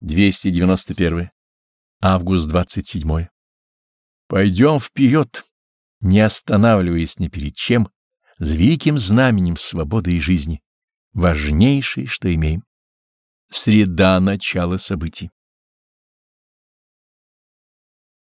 291. Август 27. Пойдем вперед, не останавливаясь ни перед чем, с великим знаменем свободы и жизни, важнейшей, что имеем. Среда начала событий.